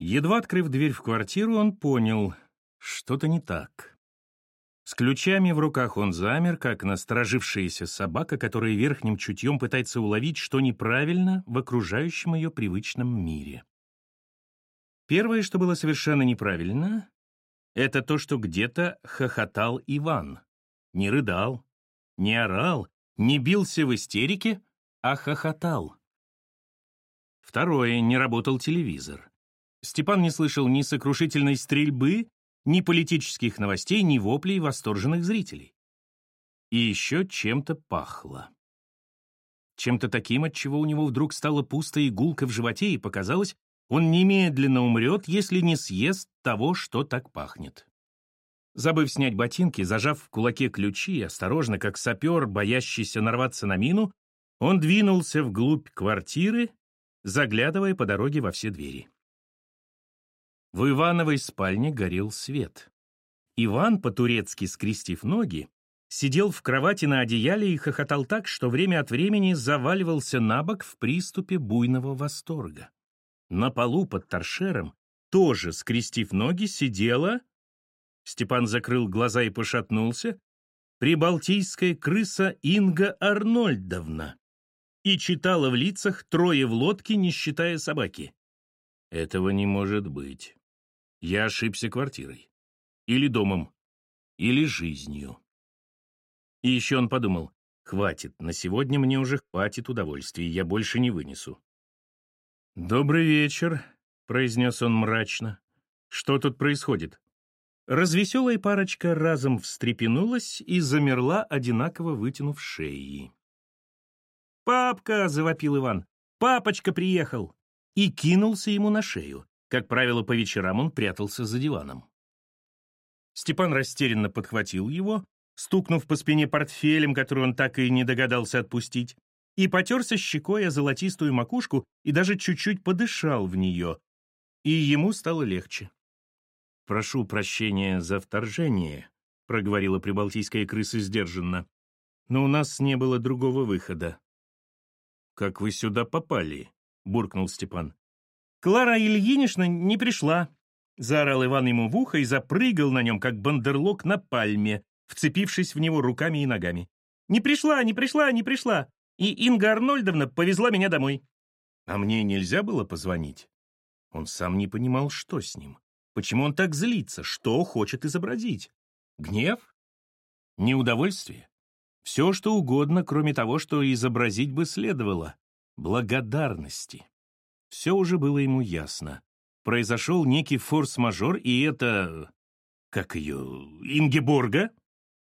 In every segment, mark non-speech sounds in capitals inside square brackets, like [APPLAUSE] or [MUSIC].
Едва открыв дверь в квартиру, он понял, что-то не так. С ключами в руках он замер, как насторожившаяся собака, которая верхним чутьем пытается уловить, что неправильно в окружающем ее привычном мире. Первое, что было совершенно неправильно, это то, что где-то хохотал Иван. Не рыдал, не орал, не бился в истерике, а хохотал. Второе, не работал телевизор. Степан не слышал ни сокрушительной стрельбы, ни политических новостей, ни воплей восторженных зрителей. И еще чем-то пахло. Чем-то таким, от чего у него вдруг стало пусто и гулко в животе, и показалось, он немедленно умрет, если не съест того, что так пахнет. Забыв снять ботинки, зажав в кулаке ключи, осторожно, как сапер, боящийся нарваться на мину, он двинулся вглубь квартиры, заглядывая по дороге во все двери. В Ивановой спальне горел свет. Иван, по-турецки скрестив ноги, сидел в кровати на одеяле и хохотал так, что время от времени заваливался на бок в приступе буйного восторга. На полу под торшером, тоже скрестив ноги, сидела... Степан закрыл глаза и пошатнулся. Прибалтийская крыса Инга Арнольдовна. И читала в лицах трое в лодке, не считая собаки. Этого не может быть. Я ошибся квартирой. Или домом. Или жизнью. И еще он подумал, хватит, на сегодня мне уже хватит удовольствий, я больше не вынесу. «Добрый вечер», — произнес он мрачно. «Что тут происходит?» Развеселая парочка разом встрепенулась и замерла, одинаково вытянув шеи. «Папка!» — завопил Иван. «Папочка приехал!» И кинулся ему на шею. Как правило, по вечерам он прятался за диваном. Степан растерянно подхватил его, стукнув по спине портфелем, который он так и не догадался отпустить, и потерся щекой о золотистую макушку и даже чуть-чуть подышал в нее. И ему стало легче. «Прошу прощения за вторжение», — проговорила прибалтийская крыса сдержанно. «Но у нас не было другого выхода». «Как вы сюда попали?» — буркнул Степан. «Клара Ильинична не пришла», — заорал Иван ему в ухо и запрыгал на нем, как бандерлог на пальме, вцепившись в него руками и ногами. «Не пришла, не пришла, не пришла! И Инга Арнольдовна повезла меня домой». А мне нельзя было позвонить? Он сам не понимал, что с ним. Почему он так злится? Что хочет изобразить? Гнев? Неудовольствие? Все, что угодно, кроме того, что изобразить бы следовало. Благодарности. Все уже было ему ясно. Произошел некий форс-мажор, и это... Как ее? Ингеборга?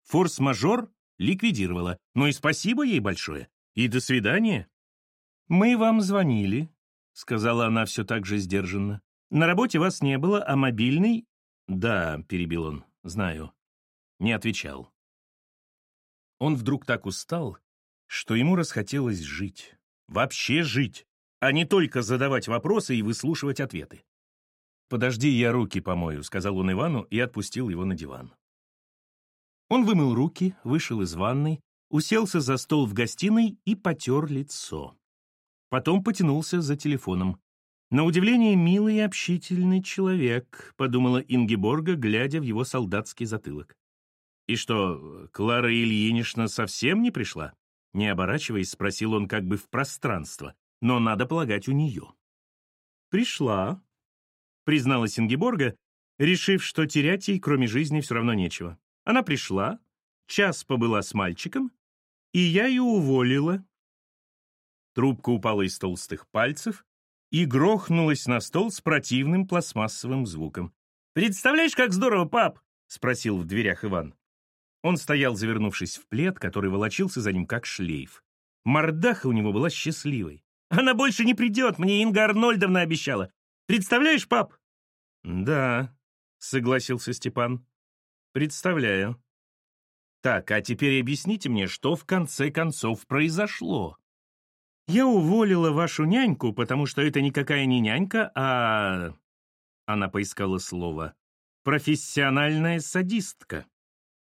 Форс-мажор ликвидировала. Ну и спасибо ей большое. И до свидания. «Мы вам звонили», — сказала она все так же сдержанно. «На работе вас не было, а мобильный...» «Да», — перебил он, — «знаю». Не отвечал. Он вдруг так устал, что ему расхотелось жить. Вообще жить а не только задавать вопросы и выслушивать ответы. «Подожди, я руки помою», — сказал он Ивану и отпустил его на диван. Он вымыл руки, вышел из ванной, уселся за стол в гостиной и потер лицо. Потом потянулся за телефоном. «На удивление, милый и общительный человек», — подумала Ингеборга, глядя в его солдатский затылок. «И что, Клара Ильинична совсем не пришла?» Не оборачиваясь, спросил он как бы в пространство но, надо полагать, у нее. «Пришла», — призналась Ингеборга, решив, что терять ей, кроме жизни, все равно нечего. Она пришла, час побыла с мальчиком, и я ее уволила. Трубка упала из толстых пальцев и грохнулась на стол с противным пластмассовым звуком. «Представляешь, как здорово, пап!» — спросил в дверях Иван. Он стоял, завернувшись в плед, который волочился за ним как шлейф. Мордаха у него была счастливой. Она больше не придет, мне Инга Арнольдовна обещала. Представляешь, пап?» «Да», — согласился Степан. «Представляю». «Так, а теперь объясните мне, что в конце концов произошло?» «Я уволила вашу няньку, потому что это никакая не нянька, а...» Она поискала слово. «Профессиональная садистка.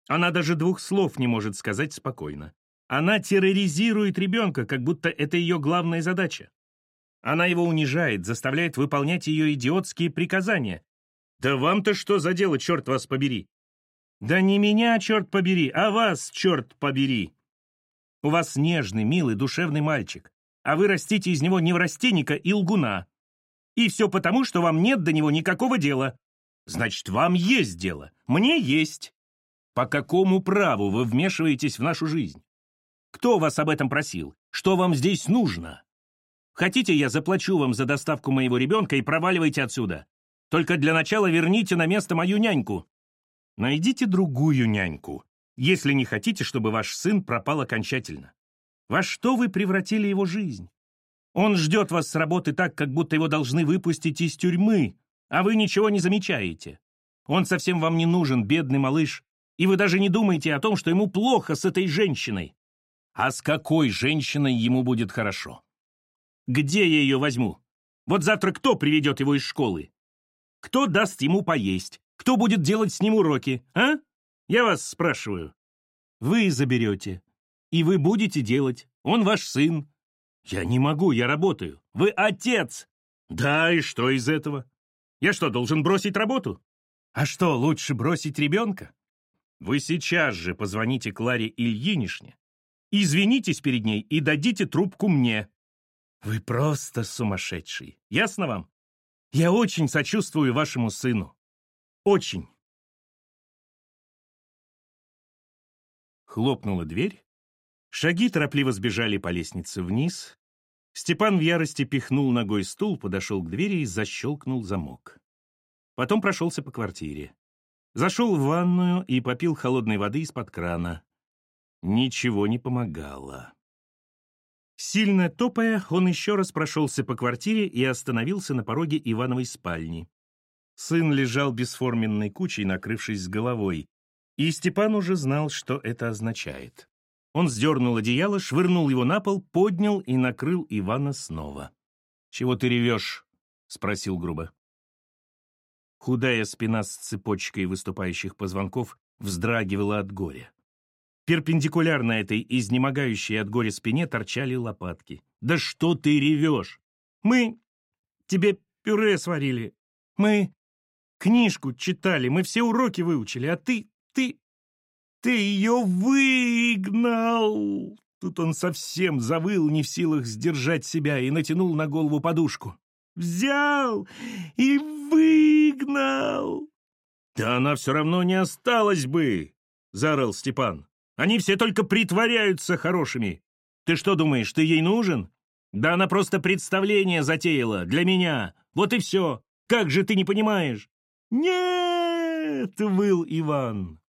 Она даже двух слов не может сказать спокойно. Она терроризирует ребенка, как будто это ее главная задача. Она его унижает, заставляет выполнять ее идиотские приказания. Да вам-то что за дело, черт вас побери? Да не меня, черт побери, а вас, черт побери. У вас нежный, милый, душевный мальчик, а вы растите из него неврастенника и лгуна. И все потому, что вам нет до него никакого дела. Значит, вам есть дело, мне есть. По какому праву вы вмешиваетесь в нашу жизнь? Кто вас об этом просил? Что вам здесь нужно? Хотите, я заплачу вам за доставку моего ребенка и проваливайте отсюда? Только для начала верните на место мою няньку. Найдите другую няньку, если не хотите, чтобы ваш сын пропал окончательно. Во что вы превратили его жизнь? Он ждет вас с работы так, как будто его должны выпустить из тюрьмы, а вы ничего не замечаете. Он совсем вам не нужен, бедный малыш, и вы даже не думаете о том, что ему плохо с этой женщиной. А с какой женщиной ему будет хорошо? Где я ее возьму? Вот завтра кто приведет его из школы? Кто даст ему поесть? Кто будет делать с ним уроки, а? Я вас спрашиваю. Вы заберете. И вы будете делать. Он ваш сын. Я не могу, я работаю. Вы отец. Да, и что из этого? Я что, должен бросить работу? А что, лучше бросить ребенка? Вы сейчас же позвоните Кларе Ильинишне, извинитесь перед ней и дадите трубку мне. Вы просто сумасшедший. Ясно вам? Я очень сочувствую вашему сыну. Очень. Хлопнула дверь. Шаги торопливо сбежали по лестнице вниз. Степан в ярости пихнул ногой стул, подошел к двери и защелкнул замок. Потом прошелся по квартире. Зашел в ванную и попил холодной воды из-под крана. Ничего не помогало. Сильно топая, он еще раз прошелся по квартире и остановился на пороге Ивановой спальни. Сын лежал бесформенной кучей, накрывшись с головой, и Степан уже знал, что это означает. Он сдернул одеяло, швырнул его на пол, поднял и накрыл Ивана снова. «Чего ты ревешь?» — спросил грубо. Худая спина с цепочкой выступающих позвонков вздрагивала от горя. Перпендикулярно этой изнемогающей от горя спине торчали лопатки. «Да что ты ревешь? Мы тебе пюре сварили. Мы книжку читали, мы все уроки выучили, а ты, ты, ты ее выгнал!» Тут он совсем завыл, не в силах сдержать себя, и натянул на голову подушку. «Взял и выгнал!» «Да она все равно не осталась бы!» — заорал Степан. Они все только притворяются хорошими. Ты что думаешь, ты ей нужен? Да она просто представление затеяла для меня. Вот и все. Как же ты не понимаешь? Нет, выл Иван.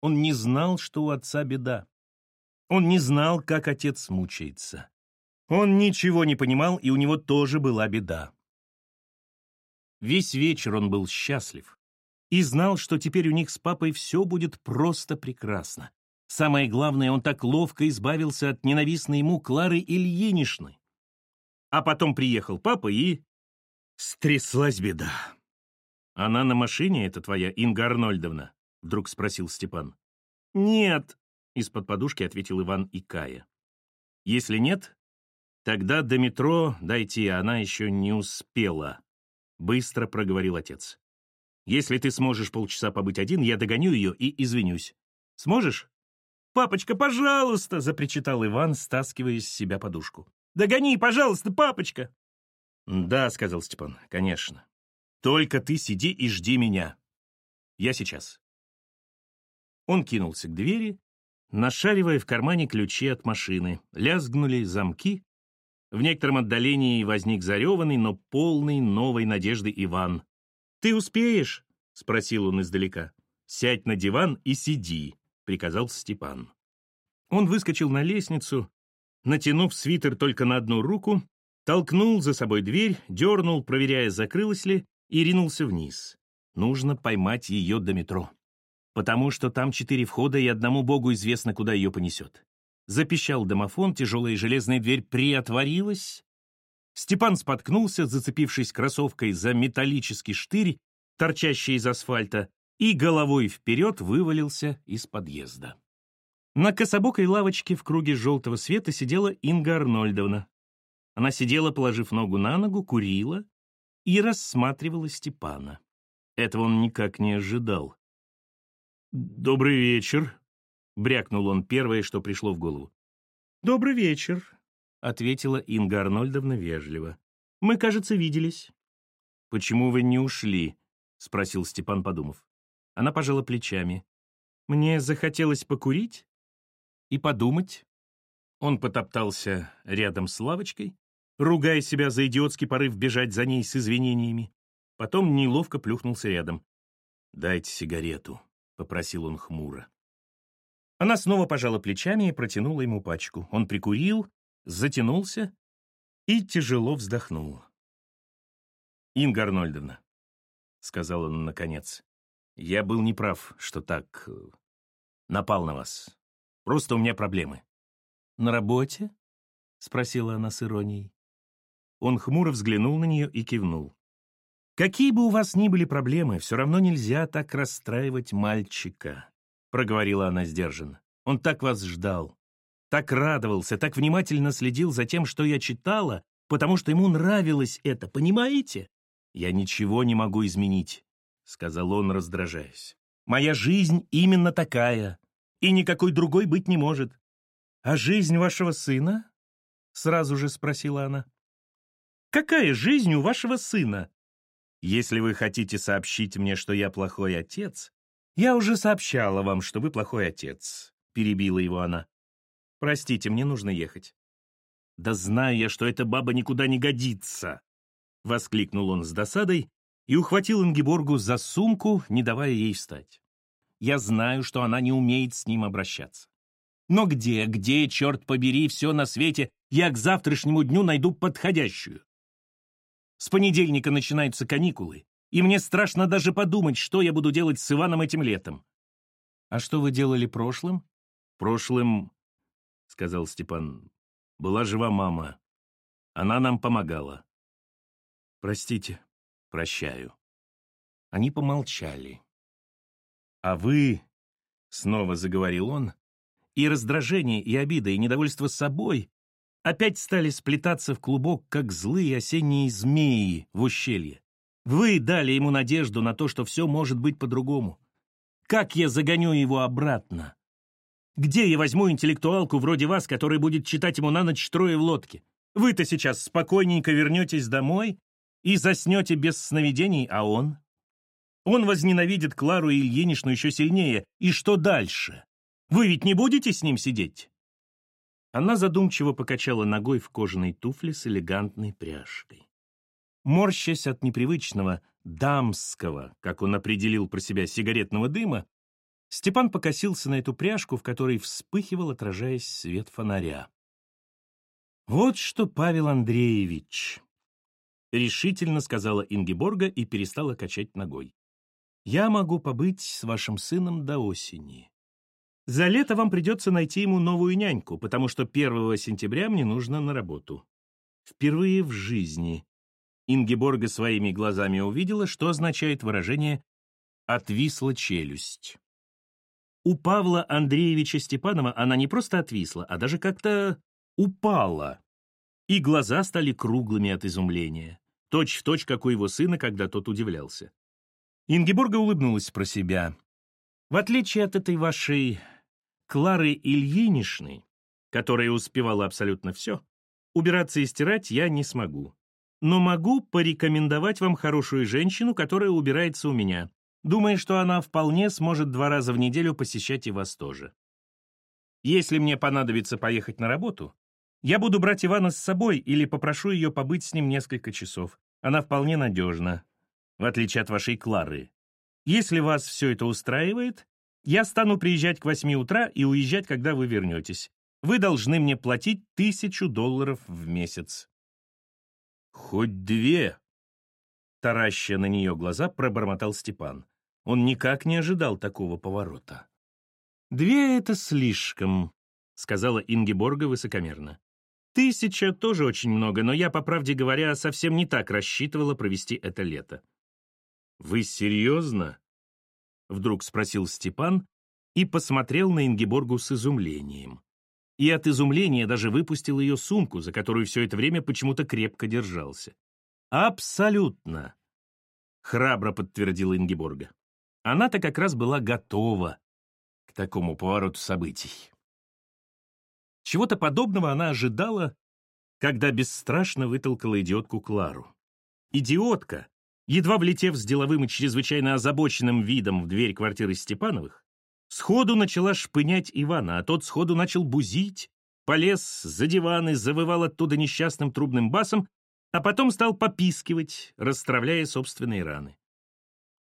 Он не знал, что у отца беда. Он не знал, как отец мучается. Он ничего не понимал, и у него тоже была беда. Весь вечер он был счастлив и знал, что теперь у них с папой все будет просто прекрасно. Самое главное, он так ловко избавился от ненавистной ему Клары Ильиничны. А потом приехал папа и... Стряслась беда. «Она на машине, это твоя Инга Арнольдовна?» — вдруг спросил Степан. «Нет», — из-под подушки ответил Иван и Кая. «Если нет, тогда до метро дойти она еще не успела», — быстро проговорил отец. «Если ты сможешь полчаса побыть один, я догоню ее и извинюсь. Сможешь?» «Папочка, пожалуйста!» — запричитал Иван, стаскивая с себя подушку. «Догони, пожалуйста, папочка!» «Да», — сказал Степан, — «конечно. Только ты сиди и жди меня. Я сейчас». Он кинулся к двери, нашаривая в кармане ключи от машины. Лязгнули замки. В некотором отдалении возник зареванный, но полный новой надежды Иван. «Ты успеешь?» — спросил он издалека. «Сядь на диван и сиди», приказал Степан. Он выскочил на лестницу, натянув свитер только на одну руку, толкнул за собой дверь, дернул, проверяя, закрылась ли, и ринулся вниз. Нужно поймать ее до метро. Потому что там четыре входа, и одному богу известно, куда ее понесет. Запищал домофон, тяжелая железная дверь приотворилась. Степан споткнулся, зацепившись кроссовкой за металлический штырь, торчащий из асфальта, и головой вперед вывалился из подъезда. На кособокой лавочке в круге желтого света сидела Инга Арнольдовна. Она сидела, положив ногу на ногу, курила и рассматривала Степана. Этого он никак не ожидал. «Добрый вечер», — брякнул он первое, что пришло в голову. «Добрый вечер», — ответила Инга Арнольдовна вежливо. «Мы, кажется, виделись». «Почему вы не ушли?» — спросил Степан, подумав. Она пожала плечами. «Мне захотелось покурить и подумать». Он потоптался рядом с лавочкой, ругая себя за идиотский порыв бежать за ней с извинениями. Потом неловко плюхнулся рядом. «Дайте сигарету», — попросил он хмуро. Она снова пожала плечами и протянула ему пачку. Он прикурил, затянулся и тяжело вздохнул. «Инга Арнольдовна», — сказал он наконец, — «я был неправ, что так э, напал на вас. Просто у меня проблемы». «На работе?» — спросила она с иронией. Он хмуро взглянул на нее и кивнул. «Какие бы у вас ни были проблемы, все равно нельзя так расстраивать мальчика», — проговорила она сдержанно. «Он так вас ждал, так радовался, так внимательно следил за тем, что я читала, потому что ему нравилось это, понимаете? Я ничего не могу изменить», — сказал он, раздражаясь. «Моя жизнь именно такая, и никакой другой быть не может». «А жизнь вашего сына?» — сразу же спросила она. Какая жизнь у вашего сына? Если вы хотите сообщить мне, что я плохой отец, я уже сообщала вам, что вы плохой отец, перебила его она. Простите, мне нужно ехать. Да знаю я, что эта баба никуда не годится, воскликнул он с досадой и ухватил Ингеборгу за сумку, не давая ей встать. Я знаю, что она не умеет с ним обращаться. Но где, где, черт побери, все на свете, я к завтрашнему дню найду подходящую. С понедельника начинаются каникулы, и мне страшно даже подумать, что я буду делать с Иваном этим летом. А что вы делали прошлым? Прошлым, сказал Степан, была жива мама. Она нам помогала. Простите, прощаю. Они помолчали. А вы, снова заговорил он, и раздражение, и обида, и недовольство собой опять стали сплетаться в клубок, как злые осенние змеи в ущелье. Вы дали ему надежду на то, что все может быть по-другому. Как я загоню его обратно? Где я возьму интеллектуалку вроде вас, которая будет читать ему на ночь трое в лодке? Вы-то сейчас спокойненько вернетесь домой и заснете без сновидений, а он? Он возненавидит Клару Ильиничну еще сильнее. И что дальше? Вы ведь не будете с ним сидеть? Она задумчиво покачала ногой в кожаной туфле с элегантной пряжкой. Морщась от непривычного, дамского, как он определил про себя, сигаретного дыма, Степан покосился на эту пряжку, в которой вспыхивал, отражаясь свет фонаря. «Вот что, Павел Андреевич!» — решительно сказала Ингеборга и перестала качать ногой. «Я могу побыть с вашим сыном до осени. За лето вам придется найти ему новую няньку, потому что 1 сентября мне нужно на работу. Впервые в жизни Ингеборга своими глазами увидела, что означает выражение «отвисла челюсть». У Павла Андреевича Степанова она не просто отвисла, а даже как-то упала. И глаза стали круглыми от изумления, точь в точь, как у его сына, когда тот удивлялся. Ингеборга улыбнулась про себя. В отличие от этой вашей Клары Ильиничны, которая успевала абсолютно все, убираться и стирать я не смогу. Но могу порекомендовать вам хорошую женщину, которая убирается у меня, думая, что она вполне сможет два раза в неделю посещать и вас тоже. Если мне понадобится поехать на работу, я буду брать Ивана с собой или попрошу ее побыть с ним несколько часов. Она вполне надежна, в отличие от вашей Клары. Если вас все это устраивает, я стану приезжать к восьми утра и уезжать, когда вы вернетесь. Вы должны мне платить тысячу долларов в месяц». «Хоть две!» Тараща на нее глаза, пробормотал Степан. Он никак не ожидал такого поворота. «Две — это слишком», — сказала Ингеборга высокомерно. «Тысяча тоже очень много, но я, по правде говоря, совсем не так рассчитывала провести это лето». «Вы серьезно?» — вдруг спросил Степан и посмотрел на Ингеборгу с изумлением. и от изумления даже выпустил ее сумку, за которую все это время почему-то крепко держался. «Абсолютно!» — храбро подтвердила Ингеборга. Она-то как раз была готова к такому повороту событий. Чего-то подобного она ожидала, когда бесстрашно вытолкала идиотку Клару. Идиотка, едва влетев с деловым и чрезвычайно озабоченным видом в дверь квартиры Степановых, сходу начала шпынять Ивана, а тот сходу начал бузить, полез за диван и завывал оттуда несчастным трубным басом, а потом стал попискивать, расстравляя собственные раны.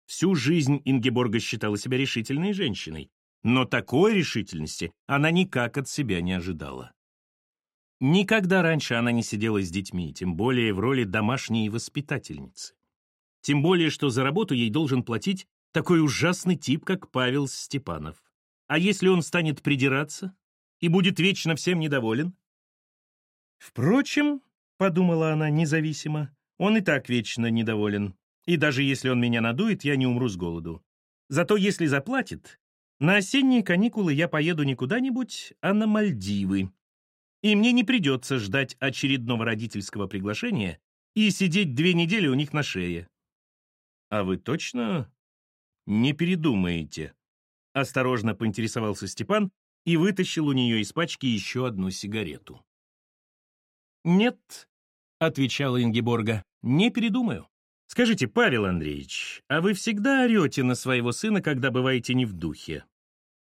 Всю жизнь Ингеборга считала себя решительной женщиной, но такой решительности она никак от себя не ожидала. Никогда раньше она не сидела с детьми, тем более в роли домашней воспитательницы. Тем более, что за работу ей должен платить такой ужасный тип, как Павел Степанов. А если он станет придираться и будет вечно всем недоволен? Впрочем, — подумала она независимо, — он и так вечно недоволен. И даже если он меня надует, я не умру с голоду. Зато если заплатит, на осенние каникулы я поеду не куда-нибудь, а на Мальдивы. И мне не придется ждать очередного родительского приглашения и сидеть две недели у них на шее. А вы точно не передумаете? Осторожно поинтересовался Степан и вытащил у нее из пачки еще одну сигарету. «Нет», — отвечала Ингеборга, — «не передумаю. Скажите, Павел Андреевич, а вы всегда орете на своего сына, когда бываете не в духе?»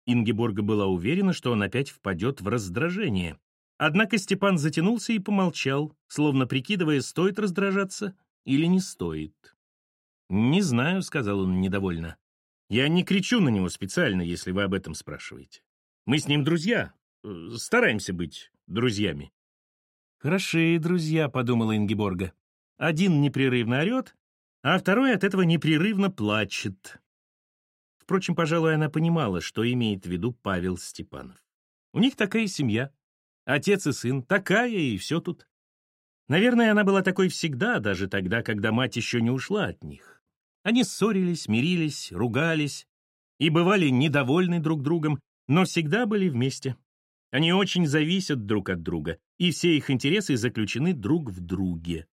Ингеборга была уверена, что он опять впадет в раздражение. Однако Степан затянулся и помолчал, словно прикидывая, стоит раздражаться или не стоит. «Не знаю», — сказал он недовольно. «Я не кричу на него специально, если вы об этом спрашиваете. Мы с ним друзья, э, стараемся быть друзьями». «Хорошие друзья», — подумала Ингеборга. «Один непрерывно орет, а второй от этого непрерывно плачет. Впрочем, пожалуй, она понимала, что имеет в виду Павел Степанов. У них такая семья. Отец и сын, такая и все тут. Наверное, она была такой всегда, даже тогда, когда мать еще не ушла от них. Они ссорились, мирились, ругались и бывали недовольны друг другом, но всегда были вместе. Они очень зависят друг от друга, и все их интересы заключены друг в друге.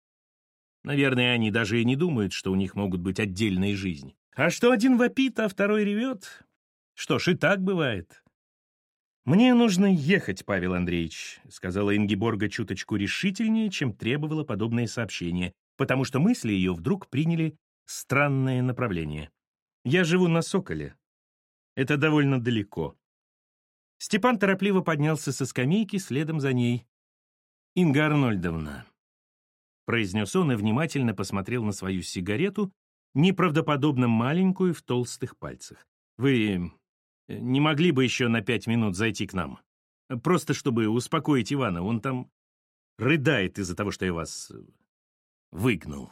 Наверное, они даже и не думают, что у них могут быть отдельные жизни. А что один вопит, а второй ревет? Что ж, и так бывает. «Мне нужно ехать, Павел Андреевич», — сказала Ингиборга чуточку решительнее, чем требовало подобное сообщение, потому что мысли ее вдруг приняли странное направление. «Я живу на Соколе. Это довольно далеко». Степан торопливо поднялся со скамейки следом за ней. «Инга Арнольдовна, произнес он и внимательно посмотрел на свою сигарету, неправдоподобно маленькую в толстых пальцах. «Вы э, не могли бы еще на пять минут зайти к нам? Просто чтобы успокоить Ивана, он там рыдает из-за того, что я вас э, выгнал».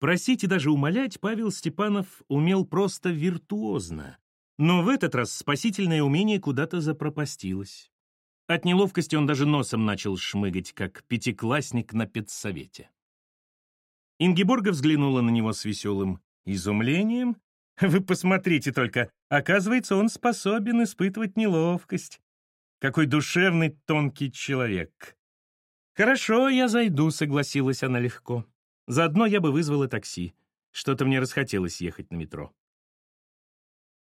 Просить и даже умолять Павел Степанов умел просто виртуозно, но в этот раз спасительное умение куда-то запропастилось. От неловкости он даже носом начал шмыгать, как пятиклассник на педсовете. Ингеборга взглянула на него с веселым изумлением. «Вы посмотрите только, оказывается, он способен испытывать неловкость. Какой душевный, тонкий человек!» «Хорошо, я зайду», — согласилась она легко. «Заодно я бы вызвала такси. Что-то мне расхотелось ехать на метро».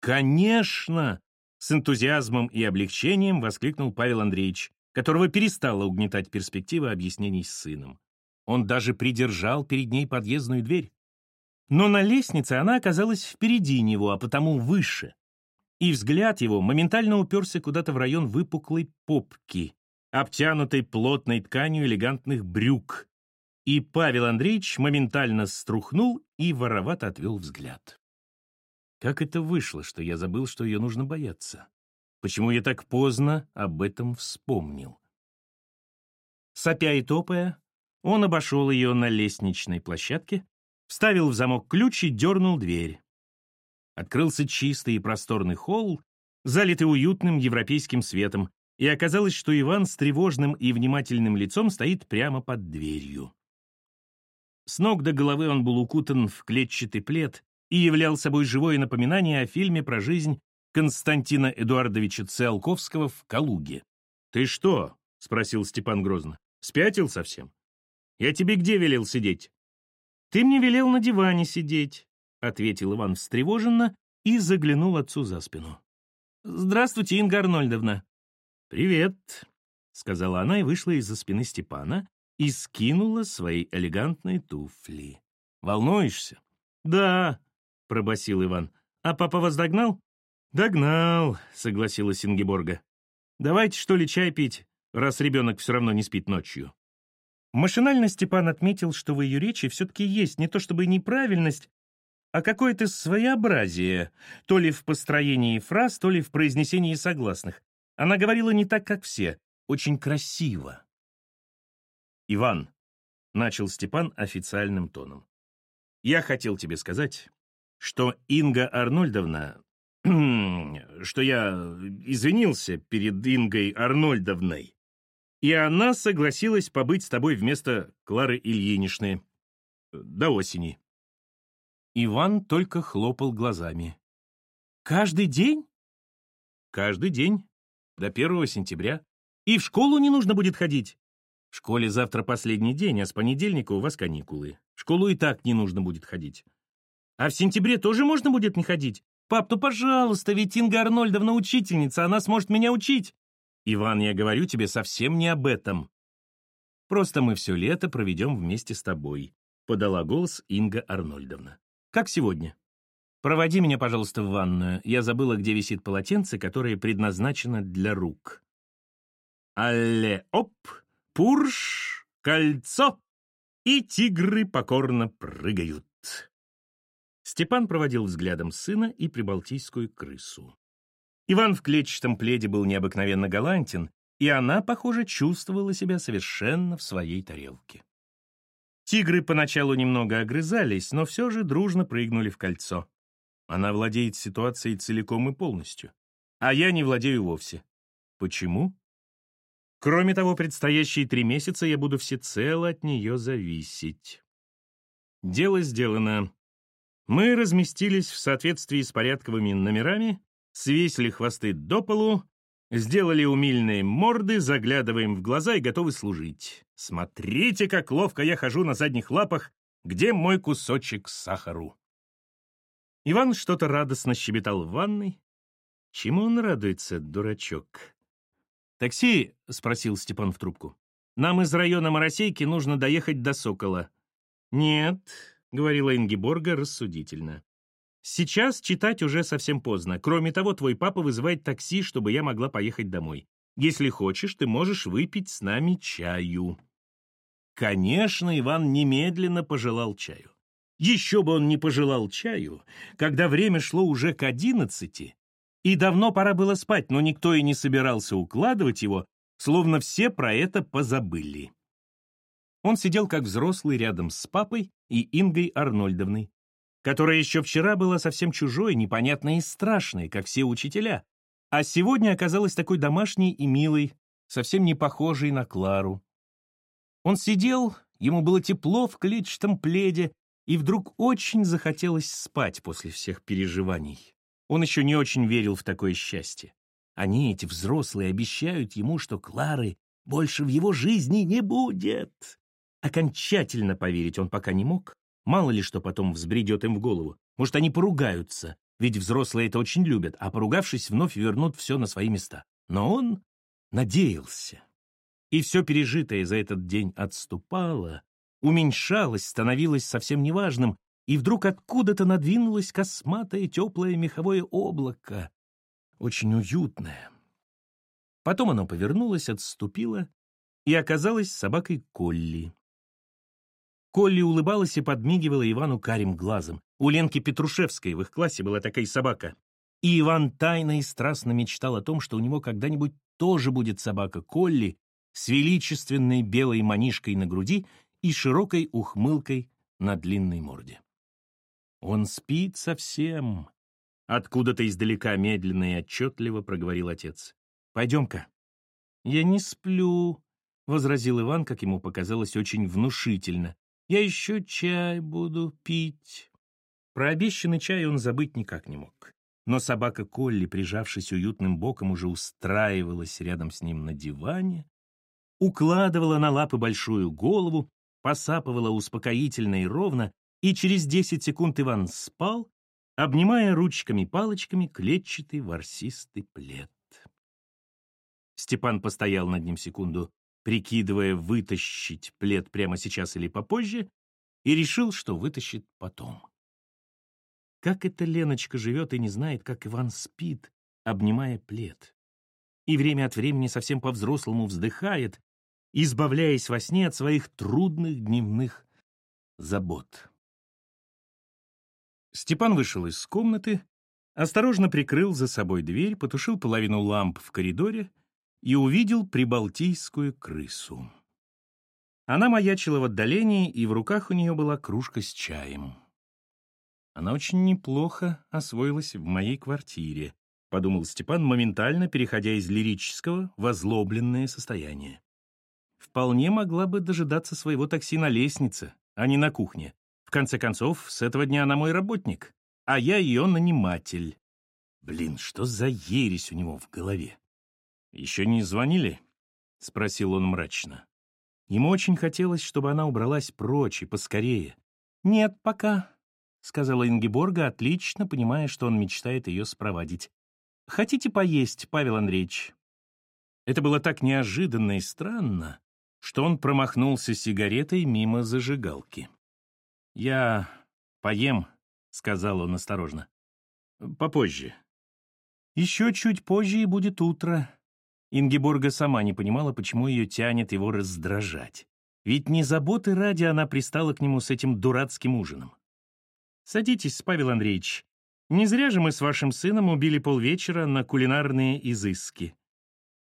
«Конечно!» С энтузиазмом и облегчением воскликнул Павел Андреевич, которого перестала угнетать перспектива объяснений с сыном. Он даже придержал перед ней подъездную дверь. Но на лестнице она оказалась впереди него, а потому выше. И взгляд его моментально уперся куда-то в район выпуклой попки, обтянутой плотной тканью элегантных брюк. И Павел Андреевич моментально струхнул и воровато отвел взгляд. Как это вышло, что я забыл, что ее нужно бояться? Почему я так поздно об этом вспомнил? Сопя и топая, он обошел ее на лестничной площадке, вставил в замок ключ и дернул дверь. Открылся чистый и просторный холл, залитый уютным европейским светом, и оказалось, что Иван с тревожным и внимательным лицом стоит прямо под дверью. С ног до головы он был укутан в клетчатый плед, и являл собой живое напоминание о фильме про жизнь Константина Эдуардовича Циолковского в Калуге. «Ты что?» — спросил Степан грозно. «Спятил совсем? Я тебе где велел сидеть?» «Ты мне велел на диване сидеть», — ответил Иван встревоженно и заглянул отцу за спину. «Здравствуйте, Инга Арнольдовна». «Привет», — сказала она и вышла из-за спины Степана и скинула свои элегантные туфли. «Волнуешься?» «Да», — пробасил Иван. «А папа вас догнал?» «Догнал», — согласилась Ингеборга. «Давайте, что ли, чай пить, раз ребенок все равно не спит ночью». Машинально Степан отметил, что в ее речи все-таки есть не то чтобы неправильность, а какое-то своеобразие, то ли в построении фраз, то ли в произнесении согласных. Она говорила не так, как все, очень красиво. «Иван», — начал Степан официальным тоном, — «я хотел тебе сказать, что Инга Арнольдовна, [CLEARS THROAT] что я извинился перед Ингой Арнольдовной, и она согласилась побыть с тобой вместо Клары Ильиничны до осени». Иван только хлопал глазами. «Каждый день?» «Каждый день, до первого сентября. И в школу не нужно будет ходить?» «В школе завтра последний день, а с понедельника у вас каникулы. В школу и так не нужно будет ходить. А в сентябре тоже можно будет не ходить? Пап, ну пожалуйста, ведь Инга Арнольдовна учительница, она сможет меня учить!» «Иван, я говорю тебе совсем не об этом. Просто мы все лето проведем вместе с тобой», — подала голос Инга Арнольдовна. Как сегодня. Проводи меня, пожалуйста, в ванную. Я забыла, где висит полотенце, которое предназначено для рук. Алле, оп, пурш, кольцо, и тигры покорно прыгают. Степан проводил взглядом сына и прибалтийскую крысу. Иван в клетчатом пледе был необыкновенно галантен, и она, похоже, чувствовала себя совершенно в своей тарелке. Тигры поначалу немного огрызались, но все же дружно прыгнули в кольцо. Она владеет ситуацией целиком и полностью. А я не владею вовсе. Почему? Кроме того, предстоящие три месяца я буду всецело от нее зависеть. Дело сделано. Мы разместились в соответствии с порядковыми номерами, свесили хвосты до полу Сделали умильные морды, заглядываем в глаза и готовы служить. Смотрите, как ловко я хожу на задних лапах, где мой кусочек сахару. Иван что-то радостно щебетал в ванной. Чему он радуется, дурачок? «Такси?» — спросил Степан в трубку. «Нам из района Моросейки нужно доехать до Сокола». «Нет», — говорила Ингеборга рассудительно. Сейчас читать уже совсем поздно. Кроме того, твой папа вызывает такси, чтобы я могла поехать домой. Если хочешь, ты можешь выпить с нами чаю». Конечно, Иван немедленно пожелал чаю. Еще бы он не пожелал чаю, когда время шло уже к одиннадцати, и давно пора было спать, но никто и не собирался укладывать его, словно все про это позабыли. Он сидел как взрослый рядом с папой и Ингой Арнольдовной, которая еще вчера была совсем чужой, непонятной и страшной, как все учителя, а сегодня оказалась такой домашней и милой, совсем не похожей на Клару. Он сидел, ему было тепло в клетчатом пледе, и вдруг очень захотелось спать после всех переживаний. Он еще не очень верил в такое счастье. Они, эти взрослые, обещают ему, что Клары больше в его жизни не будет. Окончательно поверить он пока не мог, Мало ли что потом взбредет им в голову. Может, они поругаются, ведь взрослые это очень любят, а поругавшись, вновь вернут все на свои места. Но он надеялся. И все пережитое за этот день отступало, уменьшалось, становилось совсем неважным, и вдруг откуда-то надвинулось косматое теплое меховое облако, очень уютное. Потом оно повернулось, отступило и оказалось собакой Колли. Колли улыбалась и подмигивала Ивану карим глазом. У Ленки Петрушевской в их классе была такая собака. И Иван тайно и страстно мечтал о том, что у него когда-нибудь тоже будет собака Колли с величественной белой манишкой на груди и широкой ухмылкой на длинной морде. «Он спит совсем», — откуда-то издалека медленно и отчетливо проговорил отец. «Пойдем-ка». «Я не сплю», — возразил Иван, как ему показалось, очень внушительно. Я еще чай буду пить. Про обещанный чай он забыть никак не мог. но собака Колли, прижавшись уютным боком, уже устраивалась рядом с ним на диване, укладывала на лапы большую голову, посапывала успокоительно и ровно, и через десять секунд Иван спал, обнимая ручками-палочками клетчатый ворсистый плед. Степан постоял над ним секунду, прикидывая, вытащить плед прямо сейчас или попозже, и решил, что вытащит потом. Как эта Леночка живет и не знает, как Иван спит, обнимая плед. И время от времени совсем по-взрослому вздыхает, избавляясь во сне от своих трудных дневных забот. Степан вышел из комнаты, осторожно прикрыл за собой дверь, потушил половину ламп в коридоре и увидел прибалтийскую крысу. Она маячила в отдалении, и в руках у нее была кружка с чаем. Она очень неплохо освоилась в моей квартире, подумал Степан, моментально переходя из лирического в озлобленное состояние. Вполне могла бы дожидаться своего такси на лестнице, а не на кухне. В конце концов, с этого дня она мой работник, а я ее наниматель. Блин, что за ересь у него в голове? «Еще не звонили?» — спросил он мрачно. Ему очень хотелось, чтобы она убралась прочь и поскорее. «Нет, пока», — сказала Ингеборга, отлично понимая, что он мечтает ее спровадить. «Хотите поесть, Павел Андреевич?» Это было так неожиданно и странно, что он промахнулся сигаретой мимо зажигалки. «Я поем», — сказал он осторожно. «Попозже». «Еще чуть позже и будет утро». Ингеборга сама не понимала, почему ее тянет его раздражать. Ведь не заботы ради она пристала к нему с этим дурацким ужином. Садитесь, Павел Андреевич. Не зря же мы с вашим сыном убили полвечера на кулинарные изыски.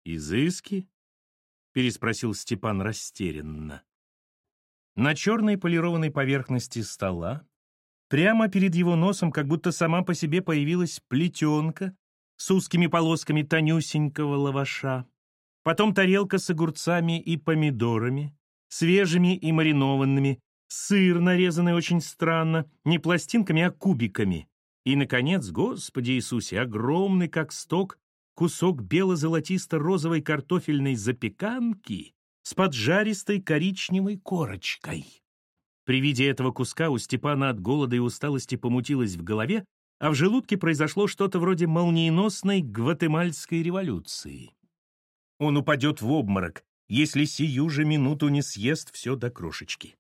Изыски? Переспросил Степан растерянно. На черной полированной поверхности стола, прямо перед его носом, как будто сама по себе появилась плетенка с узкими полосками тонюсенького лаваша, потом тарелка с огурцами и помидорами, свежими и маринованными, сыр, нарезанный очень странно, не пластинками, а кубиками. И, наконец, Господи Иисусе, огромный, как сток, кусок бело-золотисто-розовой картофельной запеканки с поджаристой коричневой корочкой. При виде этого куска у Степана от голода и усталости помутилось в голове, а в желудке произошло что-то вроде молниеносной гватемальской революции. Он упадет в обморок, если сию же минуту не съест все до крошечки.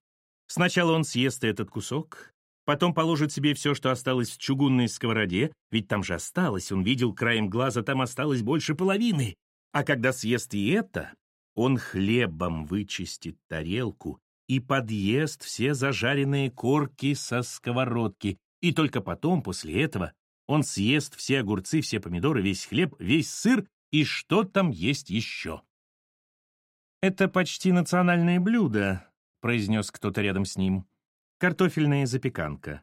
Сначала он съест этот кусок, потом положит себе все, что осталось в чугунной сковороде, ведь там же осталось, он видел краем глаза, там осталось больше половины. А когда съест и это, он хлебом вычистит тарелку и подъест все зажаренные корки со сковородки, и только потом, после этого, он съест все огурцы, все помидоры, весь хлеб, весь сыр и что там есть еще. Это почти национальное блюдо, произнес кто-то рядом с ним. «Картофельная запеканка.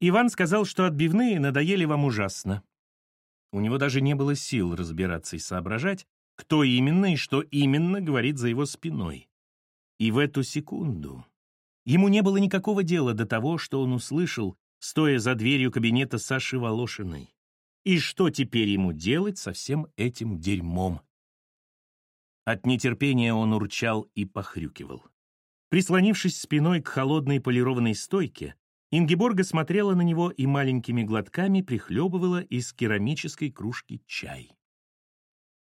Иван сказал, что отбивные надоели вам ужасно». У него даже не было сил разбираться и соображать, кто именно и что именно говорит за его спиной. И в эту секунду ему не было никакого дела до того, что он услышал, стоя за дверью кабинета Саши Волошиной. И что теперь ему делать со всем этим дерьмом? От нетерпения он урчал и похрюкивал. Прислонившись спиной к холодной полированной стойке, Ингеборга смотрела на него и маленькими глотками прихлебывала из керамической кружки чай.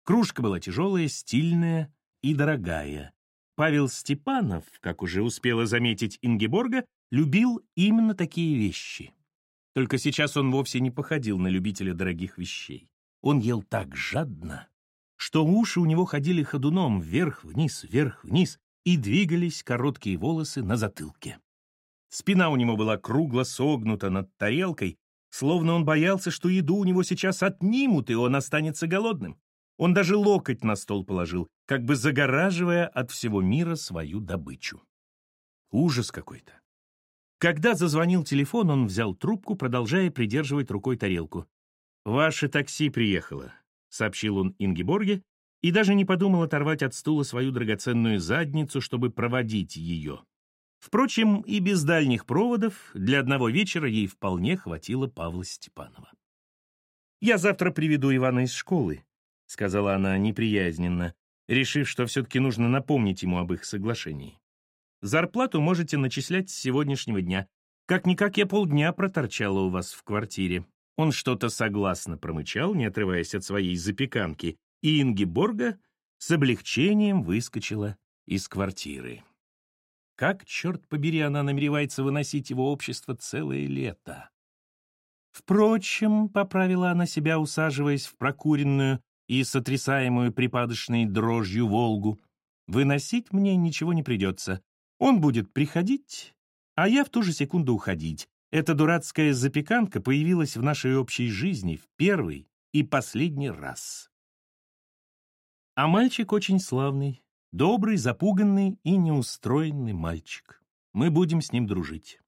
Кружка была тяжелая, стильная и дорогая. Павел Степанов, как уже успела заметить Ингеборга, любил именно такие вещи. Только сейчас он вовсе не походил на любителя дорогих вещей. Он ел так жадно, что уши у него ходили ходуном вверх-вниз, вверх-вниз, и двигались короткие волосы на затылке. Спина у него была кругло согнута над тарелкой, словно он боялся, что еду у него сейчас отнимут, и он останется голодным. Он даже локоть на стол положил, как бы загораживая от всего мира свою добычу. Ужас какой-то. Когда зазвонил телефон, он взял трубку, продолжая придерживать рукой тарелку. «Ваше такси приехало», — сообщил он Ингеборге, и даже не подумал оторвать от стула свою драгоценную задницу, чтобы проводить ее. Впрочем, и без дальних проводов для одного вечера ей вполне хватило Павла Степанова. «Я завтра приведу Ивана из школы», — сказала она неприязненно, решив, что все-таки нужно напомнить ему об их соглашении. «Зарплату можете начислять с сегодняшнего дня. Как-никак я полдня проторчала у вас в квартире». Он что-то согласно промычал, не отрываясь от своей запеканки, и Ингеборга с облегчением выскочила из квартиры. Как, черт побери, она намеревается выносить его общество целое лето? Впрочем, поправила она себя, усаживаясь в прокуренную и сотрясаемую припадочной дрожью Волгу, выносить мне ничего не придется. Он будет приходить, а я в ту же секунду уходить. Эта дурацкая запеканка появилась в нашей общей жизни в первый и последний раз. А мальчик очень славный, добрый, запуганный и неустроенный мальчик. Мы будем с ним дружить.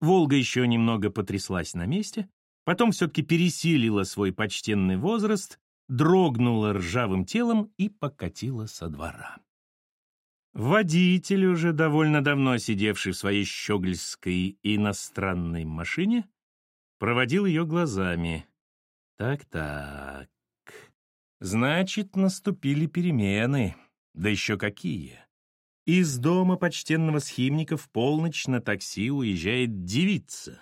Волга еще немного потряслась на месте, потом все-таки пересилила свой почтенный возраст, дрогнула ржавым телом и покатила со двора. Водитель, уже довольно давно сидевший в своей щегольской иностранной машине, проводил ее глазами. Так-так. Значит, наступили перемены. Да еще какие. Из дома почтенного схимника в полночь на такси уезжает девица.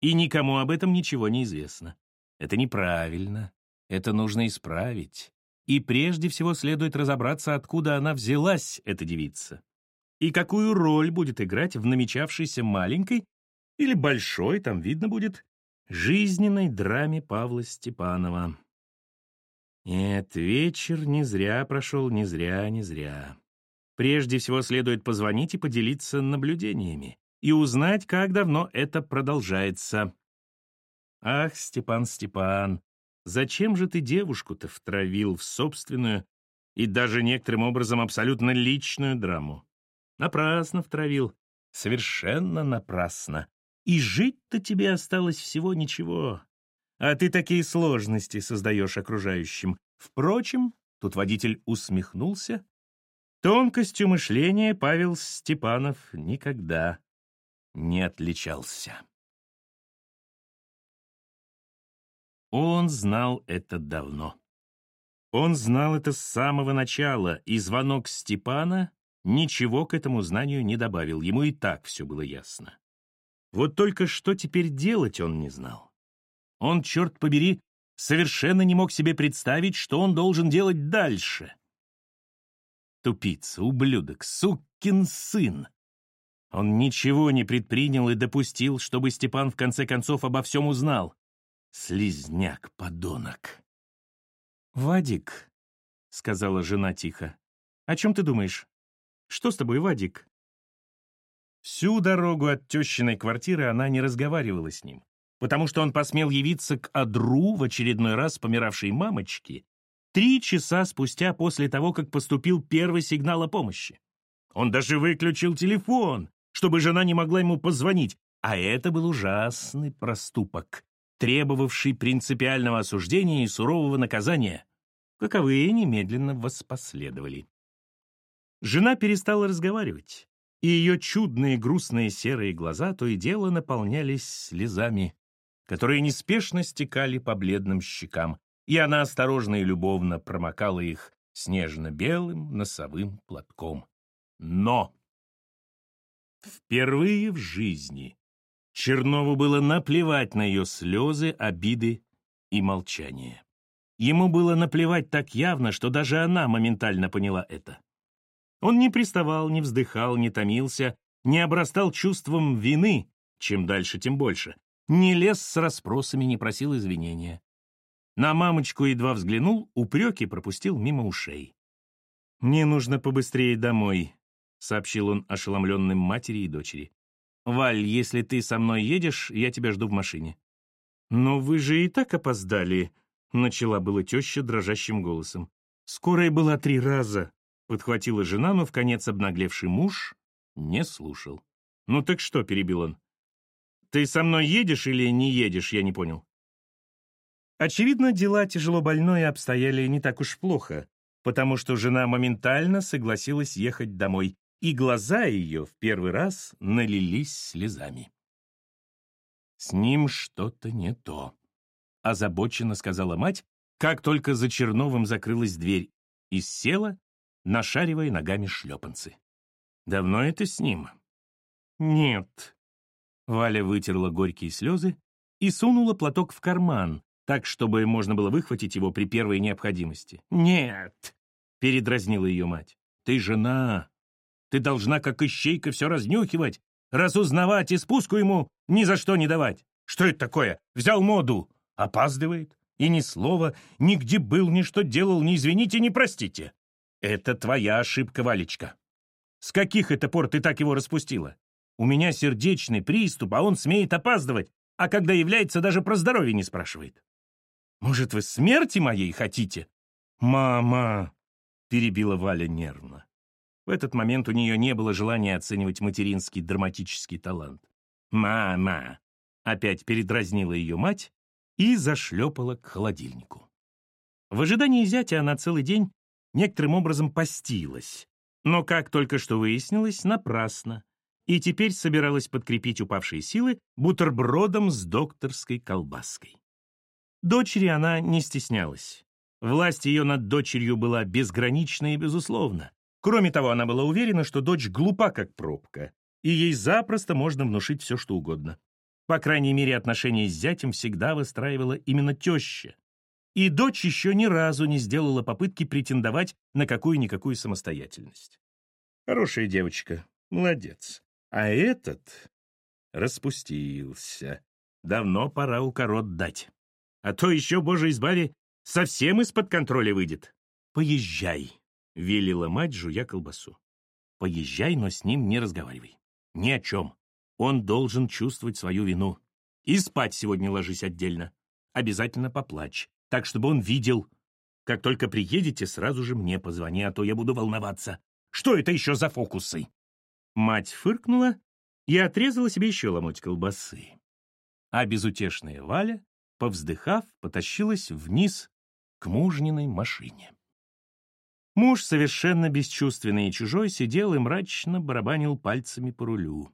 И никому об этом ничего не известно. Это неправильно. Это нужно исправить. И прежде всего следует разобраться, откуда она взялась, эта девица. И какую роль будет играть в намечавшейся маленькой или большой, там видно будет, жизненной драме Павла Степанова. Нет, вечер не зря прошел, не зря, не зря. Прежде всего следует позвонить и поделиться наблюдениями, и узнать, как давно это продолжается. Ах, Степан, Степан, зачем же ты девушку-то втравил в собственную и даже некоторым образом абсолютно личную драму? Напрасно втравил, совершенно напрасно. И жить-то тебе осталось всего ничего. А ты такие сложности создаешь окружающим. Впрочем, тут водитель усмехнулся. Тонкостью мышления Павел Степанов никогда не отличался. Он знал это давно. Он знал это с самого начала, и звонок Степана ничего к этому знанию не добавил, ему и так все было ясно. Вот только что теперь делать он не знал. Он, черт побери, совершенно не мог себе представить, что он должен делать дальше. Тупица, ублюдок, сукин сын. Он ничего не предпринял и допустил, чтобы Степан в конце концов обо всем узнал. Слизняк, подонок. «Вадик», — сказала жена тихо, — «о чем ты думаешь? Что с тобой, Вадик?» Всю дорогу от тещиной квартиры она не разговаривала с ним потому что он посмел явиться к Адру в очередной раз помиравшей мамочки три часа спустя после того, как поступил первый сигнал о помощи. Он даже выключил телефон, чтобы жена не могла ему позвонить, а это был ужасный проступок, требовавший принципиального осуждения и сурового наказания, каковые немедленно воспоследовали. Жена перестала разговаривать, и ее чудные грустные серые глаза то и дело наполнялись слезами которые неспешно стекали по бледным щекам, и она осторожно и любовно промокала их снежно-белым носовым платком. Но впервые в жизни Чернову было наплевать на ее слезы, обиды и молчание. Ему было наплевать так явно, что даже она моментально поняла это. Он не приставал, не вздыхал, не томился, не обрастал чувством вины, чем дальше, тем больше, не лез с расспросами, не просил извинения. На мамочку едва взглянул, упреки пропустил мимо ушей. «Мне нужно побыстрее домой», — сообщил он ошеломленным матери и дочери. «Валь, если ты со мной едешь, я тебя жду в машине». «Но вы же и так опоздали», — начала была теща дрожащим голосом. «Скорая была три раза», — подхватила жена, но в конец обнаглевший муж не слушал. «Ну так что?» — перебил он. Ты со мной едешь или не едешь, я не понял. Очевидно, дела тяжело больной обстояли не так уж плохо, потому что жена моментально согласилась ехать домой, и глаза ее в первый раз налились слезами. С ним что-то не то. озабоченно сказала мать, как только за Черновым закрылась дверь, и села, нашаривая ногами шлепанцы. «Давно это с ним?» «Нет». Валя вытерла горькие слезы и сунула платок в карман, так, чтобы можно было выхватить его при первой необходимости. «Нет», — передразнила ее мать, — «ты жена. Ты должна, как ищейка, все разнюхивать, разузнавать и спуску ему ни за что не давать. Что это такое? Взял моду. Опаздывает. И ни слова, нигде был, ни что делал, ни извините, ни простите. Это твоя ошибка, Валечка. С каких это пор ты так его распустила? У меня сердечный приступ, а он смеет опаздывать, а когда является, даже про здоровье не спрашивает. Может, вы смерти моей хотите? Мама, перебила Валя нервно. В этот момент у нее не было желания оценивать материнский драматический талант. «Мама!» — опять передразнила ее мать и зашлепала к холодильнику. В ожидании зятя она целый день некоторым образом постилась, но, как только что выяснилось, напрасно, и теперь собиралась подкрепить упавшие силы бутербродом с докторской колбаской. Дочери она не стеснялась. Власть ее над дочерью была безгранична и безусловна. Кроме того, она была уверена, что дочь глупа, как пробка, и ей запросто можно внушить все, что угодно. По крайней мере, отношения с зятем всегда выстраивала именно теща. И дочь еще ни разу не сделала попытки претендовать на какую-никакую самостоятельность. Хорошая девочка, молодец. А этот распустился. Давно пора укорот дать. А то еще, боже избави, совсем из-под контроля выйдет. Поезжай, — велела мать, жуя колбасу. Поезжай, но с ним не разговаривай. Ни о чем. Он должен чувствовать свою вину. И спать сегодня ложись отдельно. Обязательно поплачь, так, чтобы он видел. Как только приедете, сразу же мне позвони, а то я буду волноваться. Что это еще за фокусы?» Мать фыркнула и отрезала себе еще ломоть колбасы. А безутешная Валя, повздыхав, потащилась вниз к мужниной машине. Муж, совершенно бесчувственный и чужой, сидел и мрачно барабанил пальцами по рулю.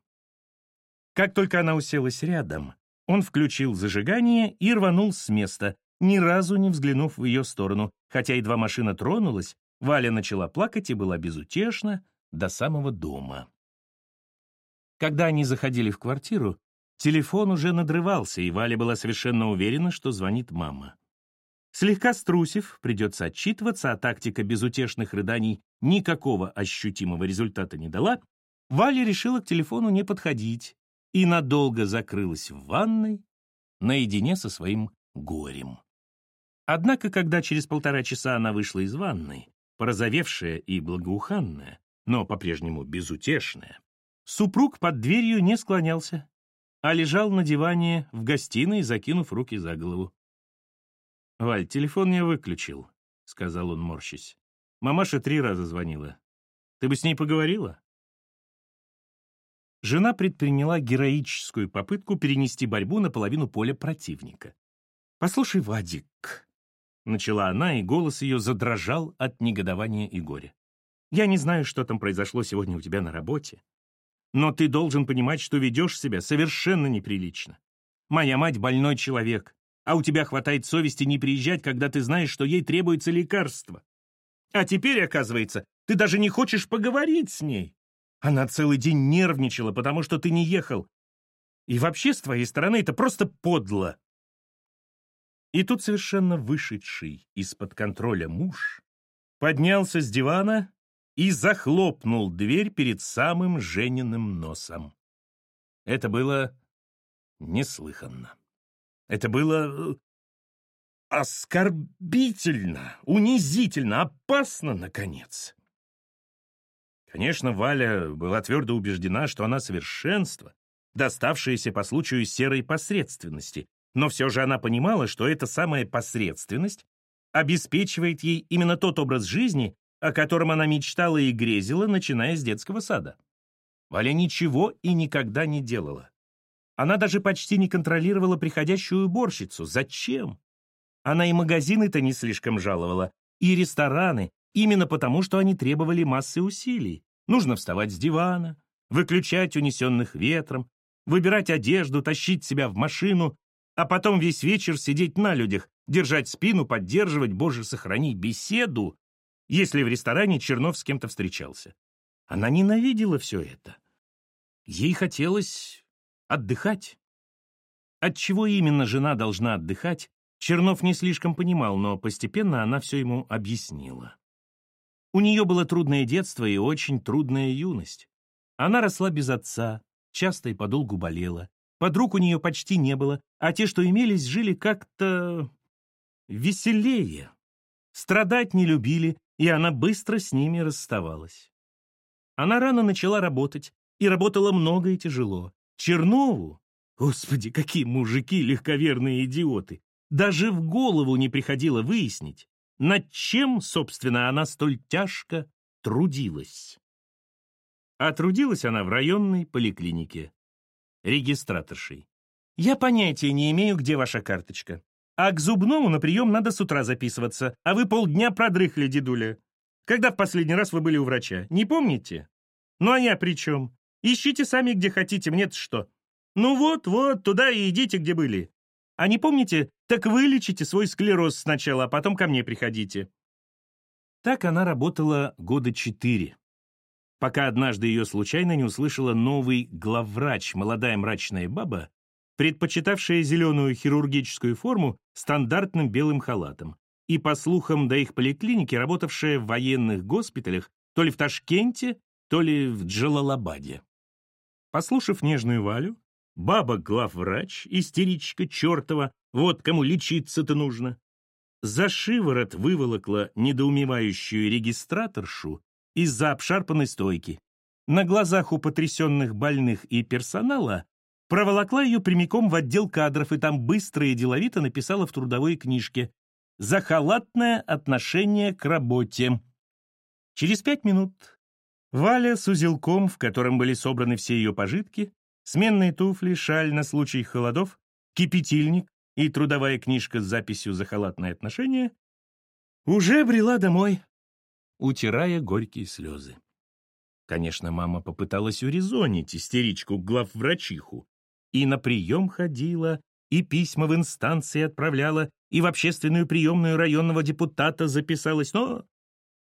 Как только она уселась рядом, он включил зажигание и рванул с места, ни разу не взглянув в ее сторону, хотя едва машина тронулась, Валя начала плакать и была безутешна до самого дома. Когда они заходили в квартиру, телефон уже надрывался, и Валя была совершенно уверена, что звонит мама. Слегка струсив, придется отчитываться, а тактика безутешных рыданий никакого ощутимого результата не дала, Валя решила к телефону не подходить, и надолго закрылась в ванной наедине со своим горем. Однако, когда через полтора часа она вышла из ванной, порозовевшая и благоуханная, но по-прежнему безутешная, супруг под дверью не склонялся, а лежал на диване в гостиной, закинув руки за голову. «Валь, телефон я выключил», — сказал он, морщись. «Мамаша три раза звонила. Ты бы с ней поговорила?» жена предприняла героическую попытку перенести борьбу на половину поля противника. «Послушай, Вадик», — начала она, и голос ее задрожал от негодования и горя. «Я не знаю, что там произошло сегодня у тебя на работе, но ты должен понимать, что ведешь себя совершенно неприлично. Моя мать больной человек, а у тебя хватает совести не приезжать, когда ты знаешь, что ей требуется лекарство. А теперь, оказывается, ты даже не хочешь поговорить с ней. Она целый день нервничала, потому что ты не ехал. И вообще, с твоей стороны, это просто подло. И тут совершенно вышедший из-под контроля муж поднялся с дивана и захлопнул дверь перед самым Жениным носом. Это было неслыханно. Это было э, оскорбительно, унизительно, опасно, наконец. Конечно, Валя была твердо убеждена, что она совершенство, доставшееся по случаю серой посредственности, но все же она понимала, что эта самая посредственность обеспечивает ей именно тот образ жизни, о котором она мечтала и грезила, начиная с детского сада. Валя ничего и никогда не делала. Она даже почти не контролировала приходящую уборщицу. Зачем? Она и магазины-то не слишком жаловала, и рестораны, именно потому, что они требовали массы усилий. Нужно вставать с дивана, выключать унесенных ветром, выбирать одежду, тащить себя в машину, а потом весь вечер сидеть на людях, держать спину, поддерживать, боже, сохрани, беседу, если в ресторане Чернов с кем-то встречался. Она ненавидела все это. Ей хотелось отдыхать. От чего именно жена должна отдыхать, Чернов не слишком понимал, но постепенно она все ему объяснила. У нее было трудное детство и очень трудная юность. Она росла без отца, часто и подолгу болела. Подруг у нее почти не было, а те, что имелись, жили как-то веселее. Страдать не любили, и она быстро с ними расставалась. Она рано начала работать, и работала много и тяжело. Чернову, господи, какие мужики легковерные идиоты, даже в голову не приходило выяснить, над чем, собственно, она столь тяжко трудилась. А трудилась она в районной поликлинике, регистраторшей. «Я понятия не имею, где ваша карточка. А к зубному на прием надо с утра записываться, а вы полдня продрыхли, дедуля. Когда в последний раз вы были у врача? Не помните? Ну а я при чем? Ищите сами, где хотите, мне-то что? Ну вот, вот, туда и идите, где были. А не помните, так вылечите свой склероз сначала, а потом ко мне приходите. Так она работала года четыре, пока однажды ее случайно не услышала новый главврач, молодая мрачная баба, предпочитавшая зеленую хирургическую форму стандартным белым халатом, и, по слухам до их поликлиники, работавшая в военных госпиталях то ли в Ташкенте, то ли в Джалалабаде. Послушав нежную Валю, баба-главврач, истеричка чертова, вот кому лечиться-то нужно, за шиворот выволокла недоумевающую регистраторшу из-за обшарпанной стойки. На глазах у потрясенных больных и персонала проволокла ее прямиком в отдел кадров и там быстро и деловито написала в трудовой книжке «За халатное отношение к работе». Через пять минут Валя с узелком, в котором были собраны все ее пожитки, сменные туфли, шаль на случай холодов, кипятильник и трудовая книжка с записью «За халатное отношение», уже брела домой, утирая горькие слезы. Конечно, мама попыталась урезонить истеричку главврачиху, и на прием ходила, и письма в инстанции отправляла, и в общественную приемную районного депутата записалась, но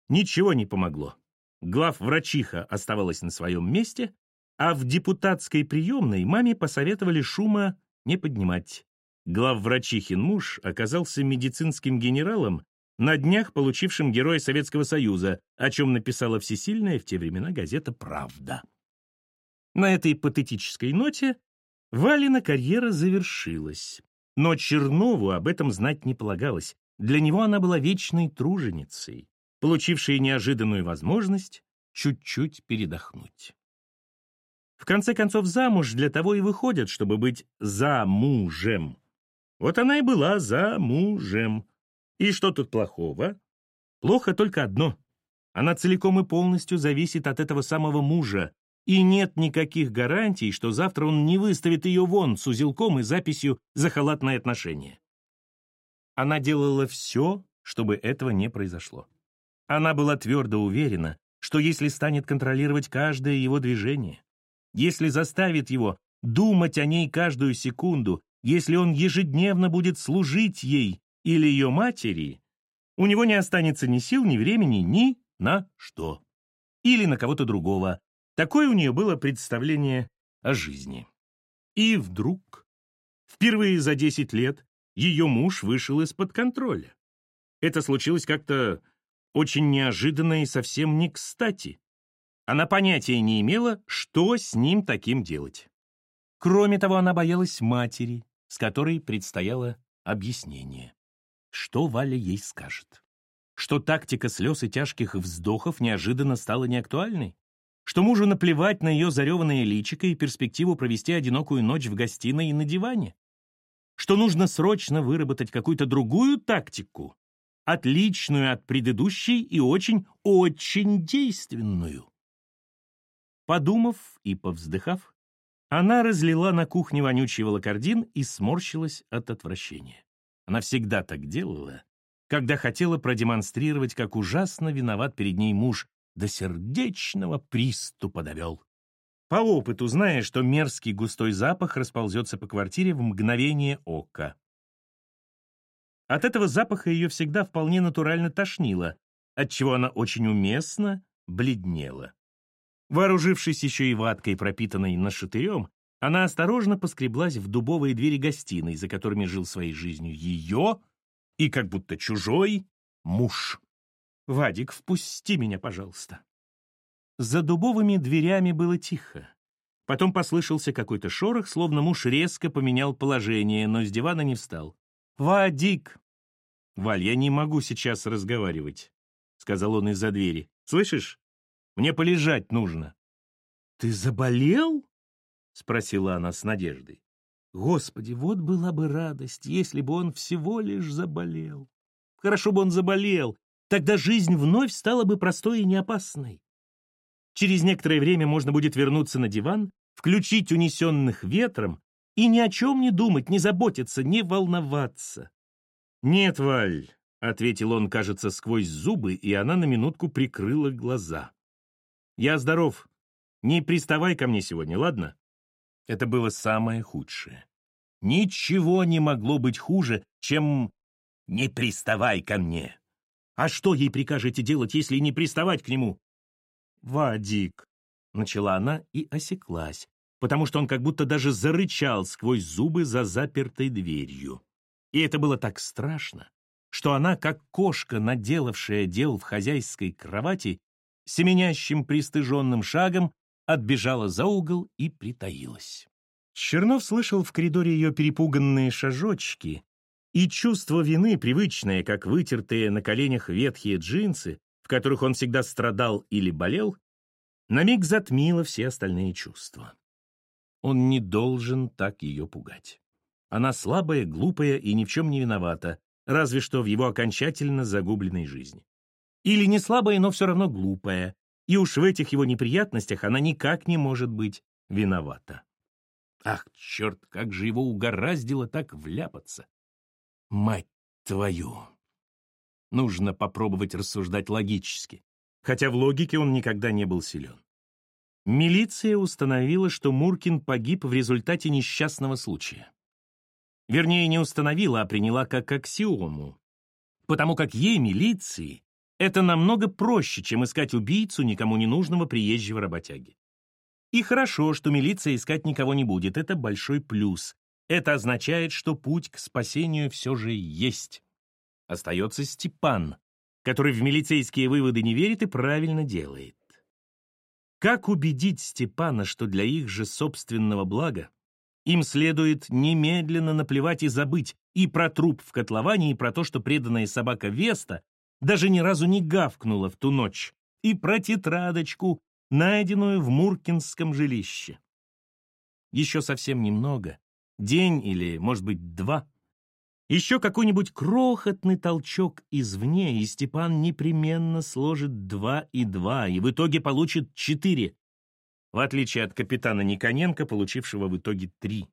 ничего не помогло. Главврачиха оставалась на своем месте, а в депутатской приемной маме посоветовали шума не поднимать. Главврачихин муж оказался медицинским генералом, на днях получившим Героя Советского Союза, о чем написала всесильная в те времена газета «Правда». На этой патетической ноте Валина карьера завершилась. Но Чернову об этом знать не полагалось. Для него она была вечной труженицей, получившей неожиданную возможность чуть-чуть передохнуть. В конце концов, замуж для того и выходят, чтобы быть замужем. Вот она и была замужем. И что тут плохого? Плохо только одно. Она целиком и полностью зависит от этого самого мужа, и нет никаких гарантий, что завтра он не выставит ее вон с узелком и записью «за халатное отношение». Она делала все, чтобы этого не произошло. Она была твердо уверена, что если станет контролировать каждое его движение, если заставит его думать о ней каждую секунду, если он ежедневно будет служить ей или ее матери, у него не останется ни сил, ни времени, ни на что. Или на кого-то другого, Такое у нее было представление о жизни. И вдруг, впервые за 10 лет, ее муж вышел из-под контроля. Это случилось как-то очень неожиданно и совсем не кстати. Она понятия не имела, что с ним таким делать. Кроме того, она боялась матери, с которой предстояло объяснение. Что Валя ей скажет? Что тактика слез и тяжких вздохов неожиданно стала неактуальной? что мужу наплевать на ее зареванное личико и перспективу провести одинокую ночь в гостиной и на диване, что нужно срочно выработать какую-то другую тактику, отличную от предыдущей и очень-очень действенную. Подумав и повздыхав, она разлила на кухне вонючий волокордин и сморщилась от отвращения. Она всегда так делала, когда хотела продемонстрировать, как ужасно виноват перед ней муж, до сердечного приступа довел. по опыту зная, что мерзкий густой запах расползется по квартире в мгновение ока. От этого запаха ее всегда вполне натурально тошнило, отчего она очень уместно бледнела. Вооружившись еще и ваткой, пропитанной нашатырем, она осторожно поскреблась в дубовые двери гостиной, за которыми жил своей жизнью ее и как будто чужой муж. «Вадик, впусти меня, пожалуйста». За дубовыми дверями было тихо. Потом послышался какой-то шорох, словно муж резко поменял положение, но с дивана не встал. «Вадик!» «Валь, я не могу сейчас разговаривать», — сказал он из-за двери. «Слышишь? Мне полежать нужно». «Ты заболел?» — спросила она с надеждой. Господи, вот была бы радость, если бы он всего лишь заболел. Хорошо бы он заболел, тогда жизнь вновь стала бы простой и неопасной. Через некоторое время можно будет вернуться на диван, включить унесенных ветром и ни о чем не думать, не заботиться, не волноваться. «Нет, Валь», — ответил он, кажется, сквозь зубы, и она на минутку прикрыла глаза. «Я здоров. Не приставай ко мне сегодня, ладно?» Это было самое худшее. Ничего не могло быть хуже, чем «не приставай ко мне». А что ей прикажете делать, если не приставать к нему? «Вадик», — начала она и осеклась, потому что он как будто даже зарычал сквозь зубы за запертой дверью. И это было так страшно, что она, как кошка, наделавшая дел в хозяйской кровати, семенящим пристыженным шагом отбежала за угол и притаилась. Чернов слышал в коридоре ее перепуганные шажочки, и чувство вины, привычное, как вытертые на коленях ветхие джинсы, в которых он всегда страдал или болел, на миг затмило все остальные чувства. Он не должен так ее пугать. Она слабая, глупая и ни в чем не виновата, разве что в его окончательно загубленной жизни. Или не слабая, но все равно глупая, и уж в этих его неприятностях она никак не может быть виновата. Ах, черт, как же его угораздило так вляпаться! Мать твою! Нужно попробовать рассуждать логически, хотя в логике он никогда не был силен. Милиция установила, что Муркин погиб в результате несчастного случая. Вернее, не установила, а приняла как аксиому, потому как ей, милиции, это намного проще, чем искать убийцу никому не нужного приезжего работяги. И хорошо, что милиция искать никого не будет, это большой плюс. Это означает, что путь к спасению все же есть. Остается Степан, который в милицейские выводы не верит и правильно делает. Как убедить Степана, что для их же собственного блага им следует немедленно наплевать и забыть и про труп в котловане, и про то, что преданная собака Веста даже ни разу не гавкнула в ту ночь, и про тетрадочку, найденную в Муркинском жилище. Еще совсем немного, день или, может быть, два. Еще какой-нибудь крохотный толчок извне, и Степан непременно сложит два и два, и в итоге получит четыре, в отличие от капитана Никоненко, получившего в итоге три.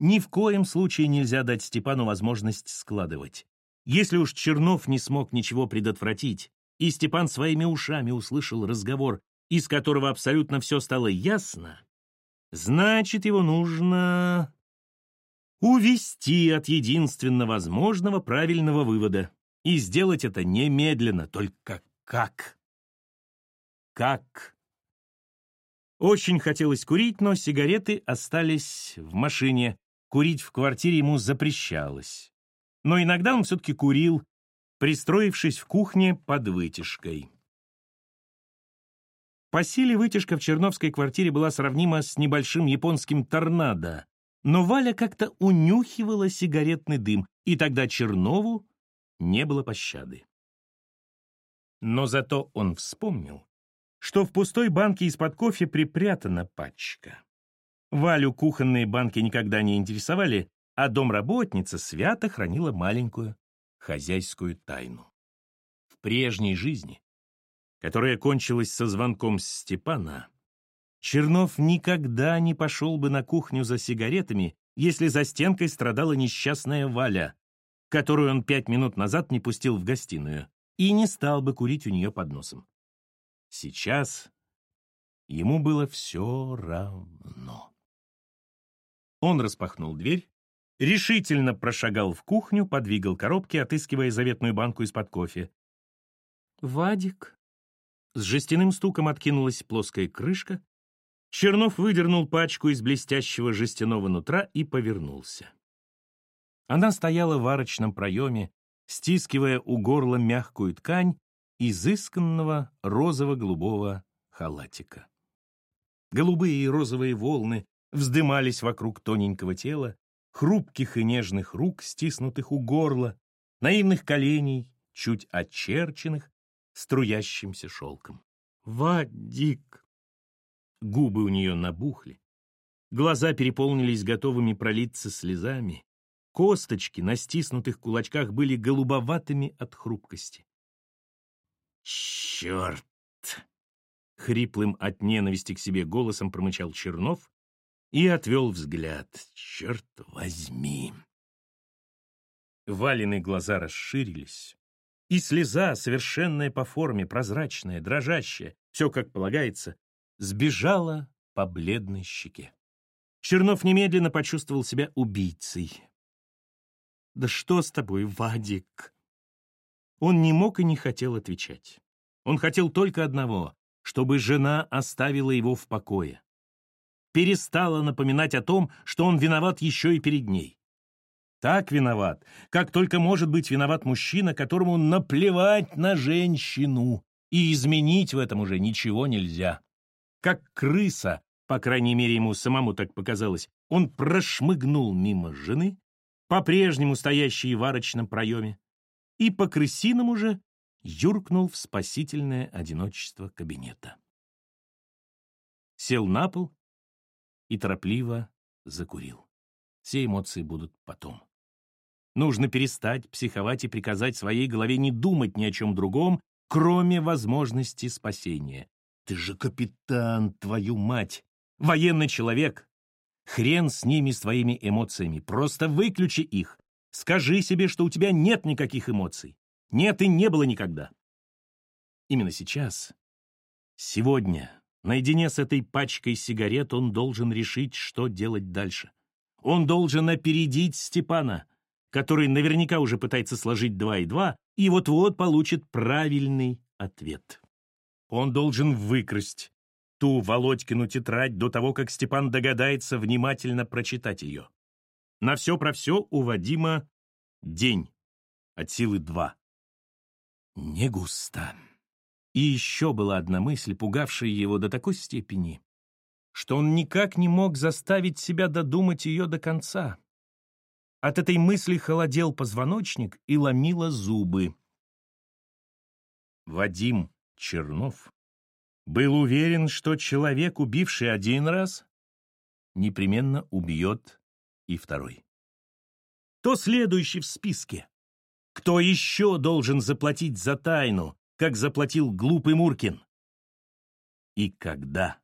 Ни в коем случае нельзя дать Степану возможность складывать. Если уж Чернов не смог ничего предотвратить, и Степан своими ушами услышал разговор, из которого абсолютно все стало ясно, значит, его нужно увести от единственно возможного правильного вывода. И сделать это немедленно, только как? Как? Очень хотелось курить, но сигареты остались в машине. Курить в квартире ему запрещалось но иногда он все-таки курил, пристроившись в кухне под вытяжкой. По силе вытяжка в черновской квартире была сравнима с небольшим японским торнадо, но Валя как-то унюхивала сигаретный дым, и тогда Чернову не было пощады. Но зато он вспомнил, что в пустой банке из-под кофе припрятана пачка. Валю кухонные банки никогда не интересовали, а домработница свято хранила маленькую хозяйскую тайну. В прежней жизни, которая кончилась со звонком Степана, Чернов никогда не пошел бы на кухню за сигаретами, если за стенкой страдала несчастная Валя, которую он пять минут назад не пустил в гостиную, и не стал бы курить у нее под носом. Сейчас Ему было все равно. Он распахнул дверь, решительно прошагал в кухню, подвигал коробки, отыскивая заветную банку из-под кофе. «Вадик». С жестяным стуком откинулась плоская крышка. Чернов выдернул пачку из блестящего жестяного нутра и повернулся. Она стояла в арочном проеме, стискивая у горла мягкую ткань изысканного розово-голубого халатика. Голубые и розовые волны вздымались вокруг тоненького тела, хрупких и нежных рук, стиснутых у горла, наивных коленей, чуть очерченных, струящимся шелком. «Вадик!» Губы у нее набухли, глаза переполнились готовыми пролиться слезами, косточки на стиснутых кулачках были голубоватыми от хрупкости. «Черт!» — хриплым от ненависти к себе голосом промычал Чернов и отвел взгляд. «Черт возьми!» Валины глаза расширились, и слеза, совершенная по форме, прозрачная, дрожащая, все как полагается, сбежала по бледной щеке. Чернов немедленно почувствовал себя убийцей. «Да что с тобой, Вадик?» Он не мог и не хотел отвечать. Он хотел только одного — чтобы жена оставила его в покое. Перестала напоминать о том, что он виноват еще и перед ней. Так виноват, как только может быть виноват мужчина, которому наплевать на женщину, и изменить в этом уже ничего нельзя. Как крыса, по крайней мере ему самому так показалось, он прошмыгнул мимо жены, по-прежнему стоящей в арочном проеме, и по крысиному же юркнул в спасительное одиночество кабинета. Сел на пол и торопливо закурил. Все эмоции будут потом. Нужно перестать психовать и приказать своей голове не думать ни о чем другом, кроме возможности спасения. Ты же капитан, твою мать! Военный человек! Хрен с ними, с твоими эмоциями. Просто выключи их. Скажи себе, что у тебя нет никаких эмоций. Нет и не было никогда. Именно сейчас, сегодня, наедине с этой пачкой сигарет, он должен решить, что делать дальше. Он должен опередить Степана, который наверняка уже пытается сложить два и два, и вот-вот получит правильный ответ. Он должен выкрасть ту Володькину тетрадь до того, как Степан догадается внимательно прочитать ее. На все про все у Вадима день, от силы два. Не густо. И еще была одна мысль, пугавшая его до такой степени, что он никак не мог заставить себя додумать ее до конца. От этой мысли холодел позвоночник и ломило зубы. Вадим Чернов был уверен, что человек, убивший один раз, непременно убьет и второй. То следующий в списке. Кто еще должен заплатить за тайну, как заплатил глупый Муркин? И когда?